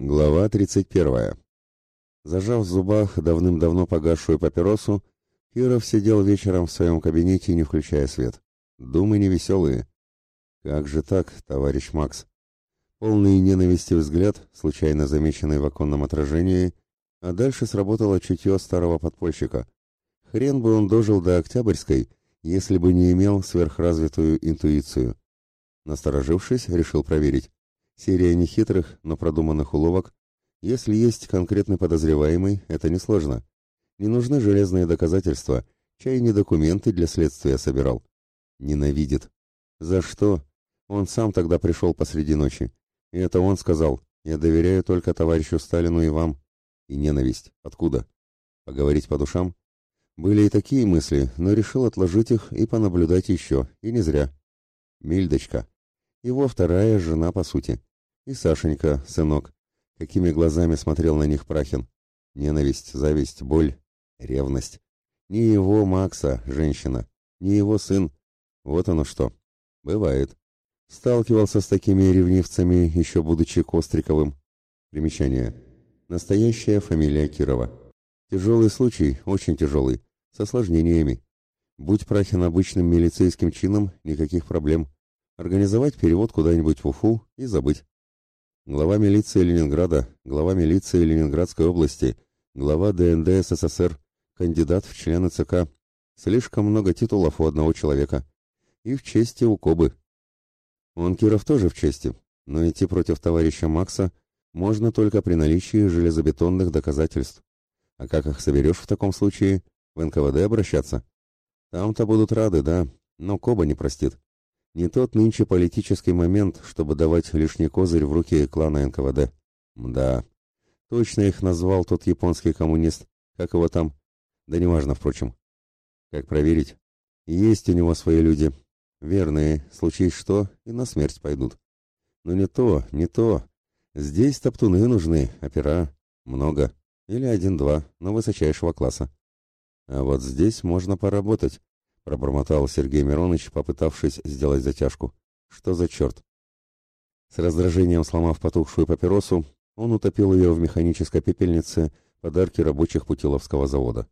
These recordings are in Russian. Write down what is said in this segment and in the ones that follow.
Глава 31. Зажав в зубах давным-давно погасшую папиросу, Киров сидел вечером в своем кабинете, не включая свет. Думы невеселые. Как же так, товарищ Макс? Полный ненависти взгляд, случайно замеченный в оконном отражении, а дальше сработало чутье старого подпольщика. Хрен бы он дожил до Октябрьской, если бы не имел сверхразвитую интуицию. Насторожившись, решил проверить. Серия нехитрых, но продуманных уловок. Если есть конкретный подозреваемый, это несложно. Не нужны железные доказательства, чай не документы для следствия собирал. Ненавидит. За что? Он сам тогда пришел посреди ночи. И это он сказал, я доверяю только товарищу Сталину и вам. И ненависть. Откуда? Поговорить по душам? Были и такие мысли, но решил отложить их и понаблюдать еще, и не зря. Мильдочка. Его вторая жена, по сути. И Сашенька, сынок, какими глазами смотрел на них Прахин. Ненависть, зависть, боль, ревность. Не его Макса, женщина, не его сын. Вот оно что. Бывает. Сталкивался с такими ревнивцами, еще будучи Костриковым. Примечание. Настоящая фамилия Кирова. Тяжелый случай, очень тяжелый, с осложнениями. Будь Прахин обычным милицейским чином, никаких проблем. Организовать перевод куда-нибудь в Уфу и забыть глава милиции Ленинграда, глава милиции Ленинградской области, глава ДНД СССР, кандидат в члены ЦК. Слишком много титулов у одного человека. И в чести у Кобы. Он Киров тоже в чести, но идти против товарища Макса можно только при наличии железобетонных доказательств. А как их соберешь в таком случае? В НКВД обращаться? Там-то будут рады, да, но Коба не простит. Не тот нынче политический момент, чтобы давать лишний козырь в руки клана НКВД. Да, точно их назвал тот японский коммунист. Как его там? Да неважно, впрочем. Как проверить? Есть у него свои люди. Верные, случись что, и на смерть пойдут. Но не то, не то. Здесь топтуны нужны, опера. Много. Или один-два, но высочайшего класса. А вот здесь можно поработать пробормотал Сергей Миронович, попытавшись сделать затяжку. Что за черт? С раздражением сломав потухшую папиросу, он утопил ее в механической пепельнице подарки рабочих Путиловского завода.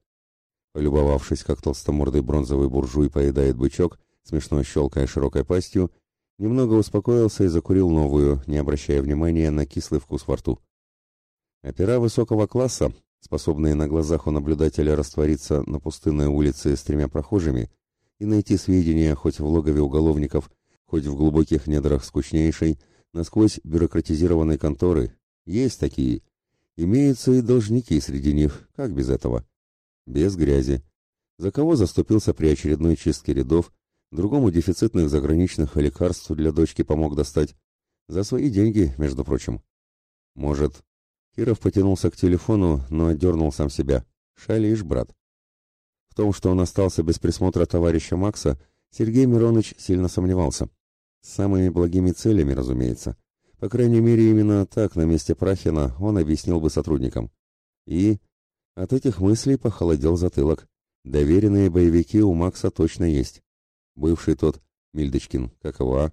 Полюбовавшись, как толстомордый бронзовый буржуй поедает бычок, смешно щелкая широкой пастью, немного успокоился и закурил новую, не обращая внимания на кислый вкус во рту. Опера высокого класса, способные на глазах у наблюдателя раствориться на пустынной улице с тремя прохожими, и найти сведения хоть в логове уголовников, хоть в глубоких недрах скучнейшей, насквозь бюрократизированной конторы. Есть такие. Имеются и должники среди них, как без этого? Без грязи. За кого заступился при очередной чистке рядов, другому дефицитных заграничных лекарств для дочки помог достать. За свои деньги, между прочим. Может. Киров потянулся к телефону, но отдернул сам себя. Шалишь, брат том, что он остался без присмотра товарища Макса, Сергей Миронович сильно сомневался. С самыми благими целями, разумеется. По крайней мере, именно так на месте Прахина он объяснил бы сотрудникам. И от этих мыслей похолодел затылок. Доверенные боевики у Макса точно есть. Бывший тот, Мильдочкин, как его, а?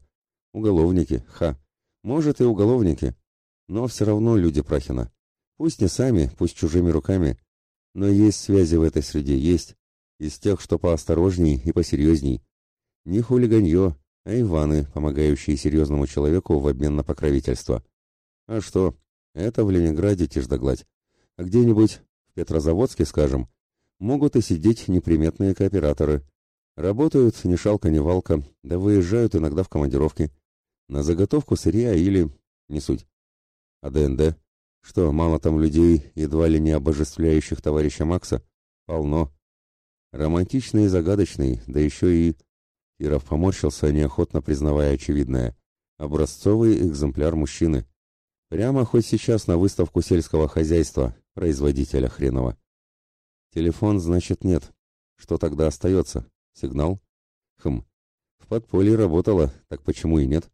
Уголовники, ха. Может и уголовники. Но все равно люди Прахина. Пусть не сами, пусть чужими руками. Но есть связи в этой среде, есть. Из тех, что поосторожней и посерьезней. Не хулиганье, а Иваны, помогающие серьезному человеку в обмен на покровительство. А что, это в Ленинграде тишь да гладь. А где-нибудь, в Петрозаводске, скажем, могут и сидеть неприметные кооператоры. Работают ни шалка, ни валка, да выезжают иногда в командировки. На заготовку сырья или... не суть. А ДНД? Что, мало там людей, едва ли не обожествляющих товарища Макса? Полно. Романтичный и загадочный, да еще и... Киров поморщился, неохотно признавая очевидное. Образцовый экземпляр мужчины. Прямо хоть сейчас на выставку сельского хозяйства, производителя хренова. Телефон, значит, нет. Что тогда остается? Сигнал? Хм. В подполье работало, так почему и нет?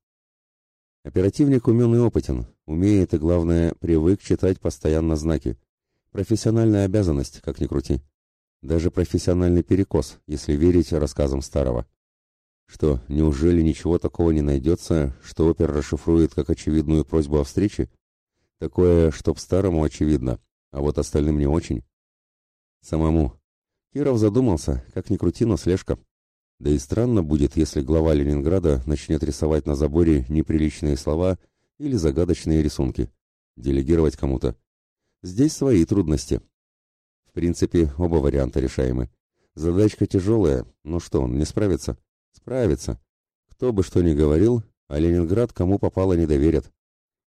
Оперативник умен и опытен, умеет и, главное, привык читать постоянно знаки. Профессиональная обязанность, как ни крути. Даже профессиональный перекос, если верить рассказам старого. Что, неужели ничего такого не найдется, что опер расшифрует как очевидную просьбу о встрече? Такое, чтоб старому очевидно, а вот остальным не очень. Самому. Киров задумался, как ни крути, но слежка. Да и странно будет, если глава Ленинграда начнет рисовать на заборе неприличные слова или загадочные рисунки. Делегировать кому-то. Здесь свои трудности. В принципе, оба варианта решаемы. Задачка тяжелая, но что, он не справится? Справится. Кто бы что ни говорил, а Ленинград кому попало не доверят.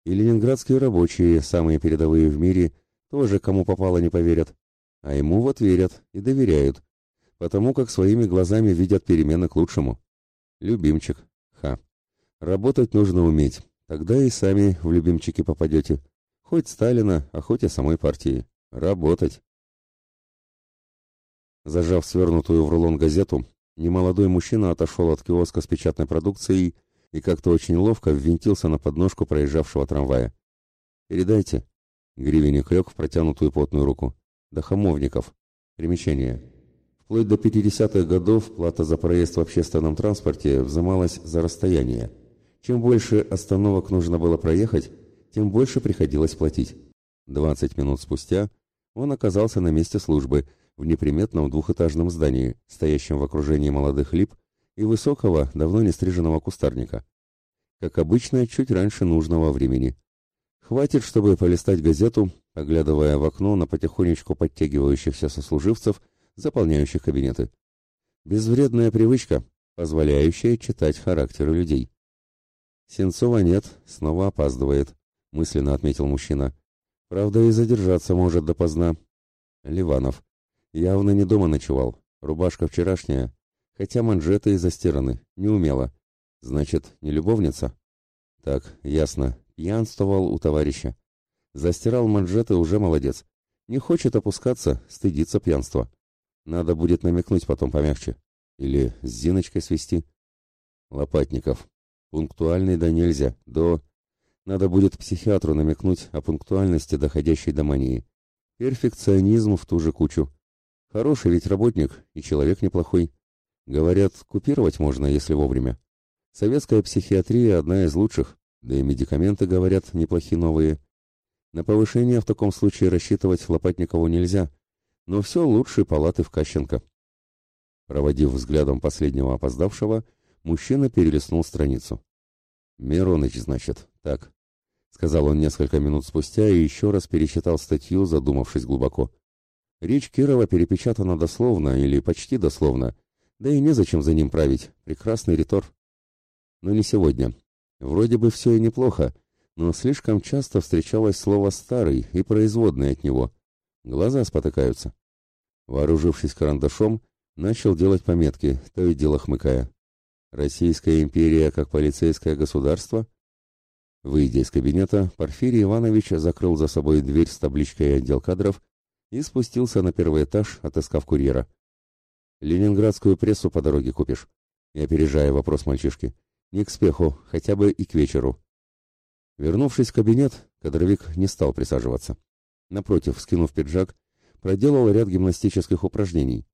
И ленинградские рабочие, самые передовые в мире, тоже кому попало не поверят. А ему вот верят и доверяют, потому как своими глазами видят перемены к лучшему. Любимчик. Ха. Работать нужно уметь, тогда и сами в любимчики попадете. Хоть Сталина, а хоть и самой партии. Работать. Зажав свернутую в рулон газету, немолодой мужчина отошел от киоска с печатной продукцией и как-то очень ловко ввинтился на подножку проезжавшего трамвая. «Передайте». Гривенник лег в протянутую потную руку. «До хамовников. Примечание. Вплоть до 50-х годов плата за проезд в общественном транспорте взималась за расстояние. Чем больше остановок нужно было проехать, тем больше приходилось платить. 20 минут спустя он оказался на месте службы – в неприметном двухэтажном здании, стоящем в окружении молодых лип и высокого, давно не стриженного кустарника. Как обычно, чуть раньше нужного времени. Хватит, чтобы полистать газету, оглядывая в окно на потихонечку подтягивающихся сослуживцев, заполняющих кабинеты. Безвредная привычка, позволяющая читать характеры людей. Сенцова нет, снова опаздывает, мысленно отметил мужчина. Правда, и задержаться может допоздна. Ливанов. Явно не дома ночевал. Рубашка вчерашняя, хотя манжеты и застираны, не умела. Значит, не любовница? Так, ясно. Пьянствовал у товарища. Застирал манжеты, уже молодец. Не хочет опускаться, стыдится пьянства. Надо будет намекнуть потом помягче. Или с Зиночкой свести. Лопатников. Пунктуальный да нельзя. До... Надо будет психиатру намекнуть о пунктуальности, доходящей до мании. Перфекционизм в ту же кучу. Хороший ведь работник и человек неплохой. Говорят, купировать можно, если вовремя. Советская психиатрия одна из лучших, да и медикаменты, говорят, неплохие новые. На повышение в таком случае рассчитывать Лопатникову нельзя, но все лучше палаты в Кащенко. Проводив взглядом последнего опоздавшего, мужчина перелистнул страницу. «Мироныч, значит, так», — сказал он несколько минут спустя и еще раз пересчитал статью, задумавшись глубоко. Речь Кирова перепечатана дословно или почти дословно, да и незачем за ним править, прекрасный ритор. Но не сегодня. Вроде бы все и неплохо, но слишком часто встречалось слово «старый» и производное от него. Глаза спотыкаются. Вооружившись карандашом, начал делать пометки, то и дело хмыкая. Российская империя как полицейское государство? Выйдя из кабинета, Порфирий Иванович закрыл за собой дверь с табличкой «Отдел кадров» и спустился на первый этаж, отыскав курьера. «Ленинградскую прессу по дороге купишь?» И опережая вопрос мальчишки. «Не к спеху, хотя бы и к вечеру». Вернувшись в кабинет, кадровик не стал присаживаться. Напротив, скинув пиджак, проделал ряд гимнастических упражнений.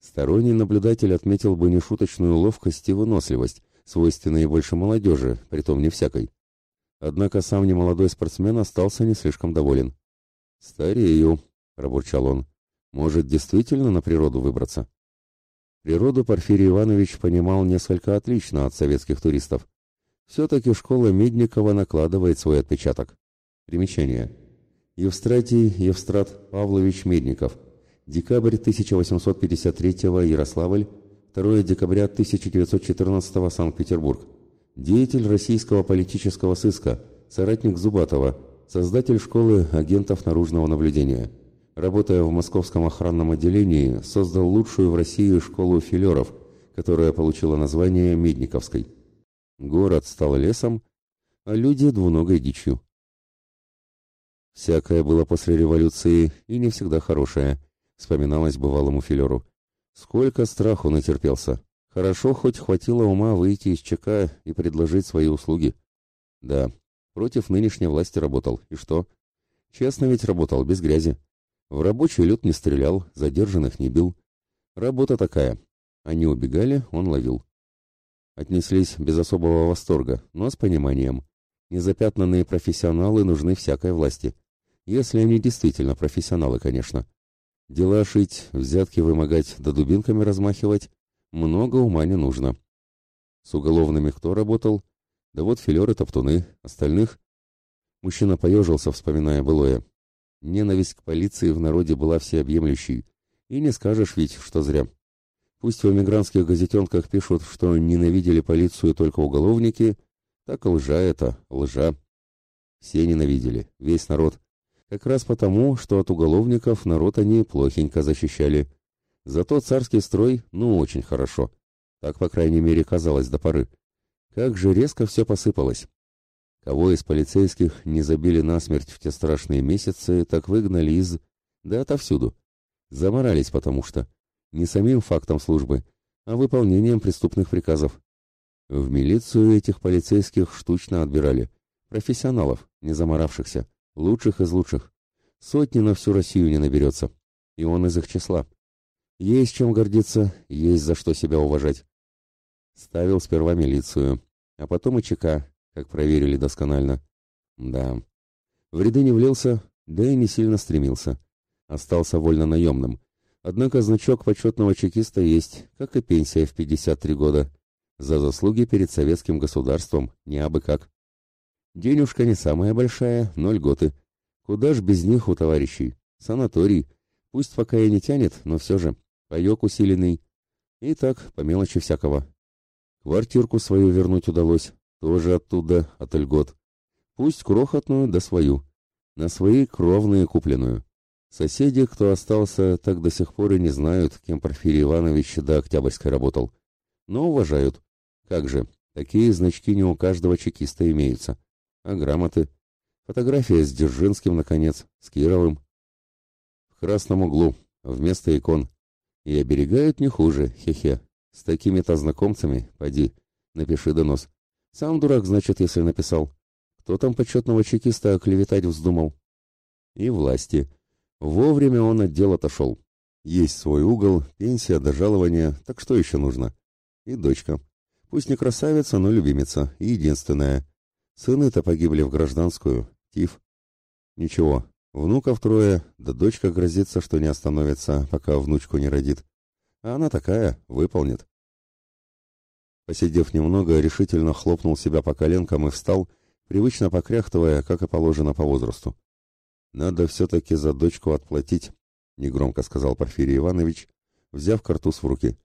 Сторонний наблюдатель отметил бы нешуточную ловкость и выносливость, свойственные больше молодежи, притом не всякой. Однако сам немолодой спортсмен остался не слишком доволен. «Старею», пробурчал он. Может, действительно на природу выбраться? Природу Порфирий Иванович понимал несколько отлично от советских туристов. Все-таки школа Медникова накладывает свой отпечаток. Примечание. Евстратий Евстрат Павлович Медников. Декабрь 1853 Ярославль. 2 декабря 1914 Санкт-Петербург. Деятель российского политического сыска, соратник Зубатова, создатель школы агентов наружного наблюдения работая в московском охранном отделении, создал лучшую в России школу филеров, которая получила название Медниковской. Город стал лесом, а люди двуногой дичью. Всякое было после революции и не всегда хорошее, вспоминалось бывалому филеру. Сколько страху натерпелся. Хорошо хоть хватило ума выйти из ЧК и предложить свои услуги. Да, против нынешней власти работал. И что? Честно ведь работал, без грязи. В рабочий лед не стрелял, задержанных не бил. Работа такая. Они убегали, он ловил. Отнеслись без особого восторга, но с пониманием. Незапятнанные профессионалы нужны всякой власти. Если они действительно профессионалы, конечно. Дела шить, взятки вымогать да дубинками размахивать много ума не нужно. С уголовными кто работал? Да вот филеры-топтуны, остальных... Мужчина поежился, вспоминая былое. Ненависть к полиции в народе была всеобъемлющей. И не скажешь ведь, что зря. Пусть в эмигрантских газетенках пишут, что ненавидели полицию только уголовники, так лжа это, лжа. Все ненавидели, весь народ. Как раз потому, что от уголовников народ они плохенько защищали. Зато царский строй, ну, очень хорошо. Так, по крайней мере, казалось до поры. Как же резко все посыпалось. Кого из полицейских не забили насмерть в те страшные месяцы, так выгнали из... Да отовсюду. Заморались потому что. Не самим фактом службы, а выполнением преступных приказов. В милицию этих полицейских штучно отбирали. Профессионалов, не заморавшихся. Лучших из лучших. Сотни на всю Россию не наберется. И он из их числа. Есть чем гордиться, есть за что себя уважать. Ставил сперва милицию, а потом и ЧК, как проверили досконально. Да. В ряды не влился, да и не сильно стремился. Остался вольно наемным. Однако значок почетного чекиста есть, как и пенсия в 53 года. За заслуги перед советским государством, не абы как. Денежка не самая большая, но льготы. Куда ж без них у товарищей? Санаторий. Пусть пока и не тянет, но все же. Паек усиленный. И так, по мелочи всякого. Квартирку свою вернуть удалось, тоже оттуда, от льгот. Пусть крохотную, да свою. На свои кровные купленную. Соседи, кто остался, так до сих пор и не знают, кем Порфирий Иванович до Октябрьской работал. Но уважают. Как же, такие значки не у каждого чекиста имеются. А грамоты? Фотография с Дзержинским, наконец, с Кировым. В красном углу, вместо икон. И оберегают не хуже, хе-хе. С такими-то знакомцами, поди, напиши донос. Сам дурак, значит, если написал. Кто там почетного чекиста оклеветать вздумал? И власти. Вовремя он от дел отошел. Есть свой угол, пенсия до жалования, так что еще нужно? И дочка. Пусть не красавица, но любимица, и единственная. Сыны-то погибли в гражданскую, тиф. Ничего, внуков трое, да дочка грозится, что не остановится, пока внучку не родит. А она такая, выполнит. Посидев немного, решительно хлопнул себя по коленкам и встал, привычно покряхтывая, как и положено по возрасту. «Надо все-таки за дочку отплатить», — негромко сказал Порфирий Иванович, взяв картуз в руки.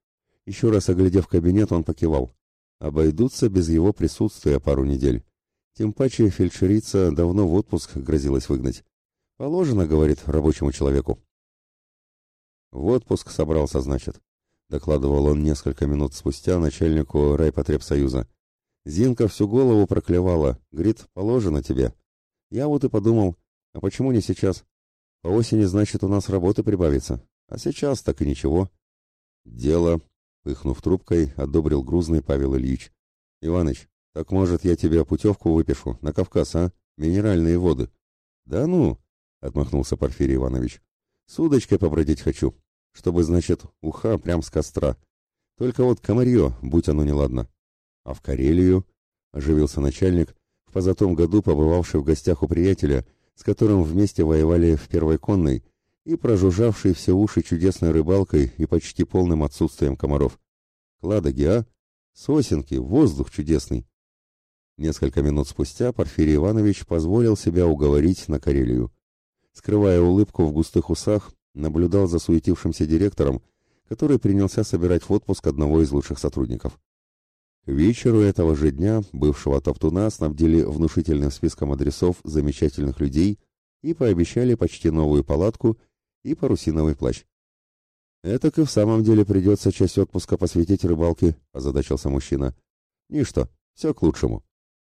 Еще раз оглядев кабинет, он покивал. «Обойдутся без его присутствия пару недель. Тем паче фельдшерица давно в отпуск грозилась выгнать. Положено, говорит, рабочему человеку. В отпуск собрался, значит, докладывал он несколько минут спустя начальнику райпотребсоюза. Зинка всю голову проклевала, говорит, положено тебе. Я вот и подумал, а почему не сейчас? По осени, значит, у нас работы прибавится. А сейчас так и ничего. Дело, пыхнув трубкой, одобрил грузный Павел Ильич. Иваныч, так может я тебе путевку выпишу на Кавказ, а? Минеральные воды. Да ну, отмахнулся Порфирий Иванович. С удочкой побродить хочу чтобы, значит, уха прям с костра. Только вот комарье, будь оно неладно. А в Карелию, оживился начальник, в позатом году побывавший в гостях у приятеля, с которым вместе воевали в Первой конной, и прожужжавший все уши чудесной рыбалкой и почти полным отсутствием комаров. Кладоги, а? Сосенки, воздух чудесный. Несколько минут спустя Порфирий Иванович позволил себя уговорить на Карелию. Скрывая улыбку в густых усах, наблюдал за суетившимся директором, который принялся собирать в отпуск одного из лучших сотрудников. Вечеру этого же дня бывшего топтуна снабдили внушительным списком адресов замечательных людей и пообещали почти новую палатку и парусиновый плащ. «Это и в самом деле придется часть отпуска посвятить рыбалке», – озадачился мужчина. «Ничто, все к лучшему».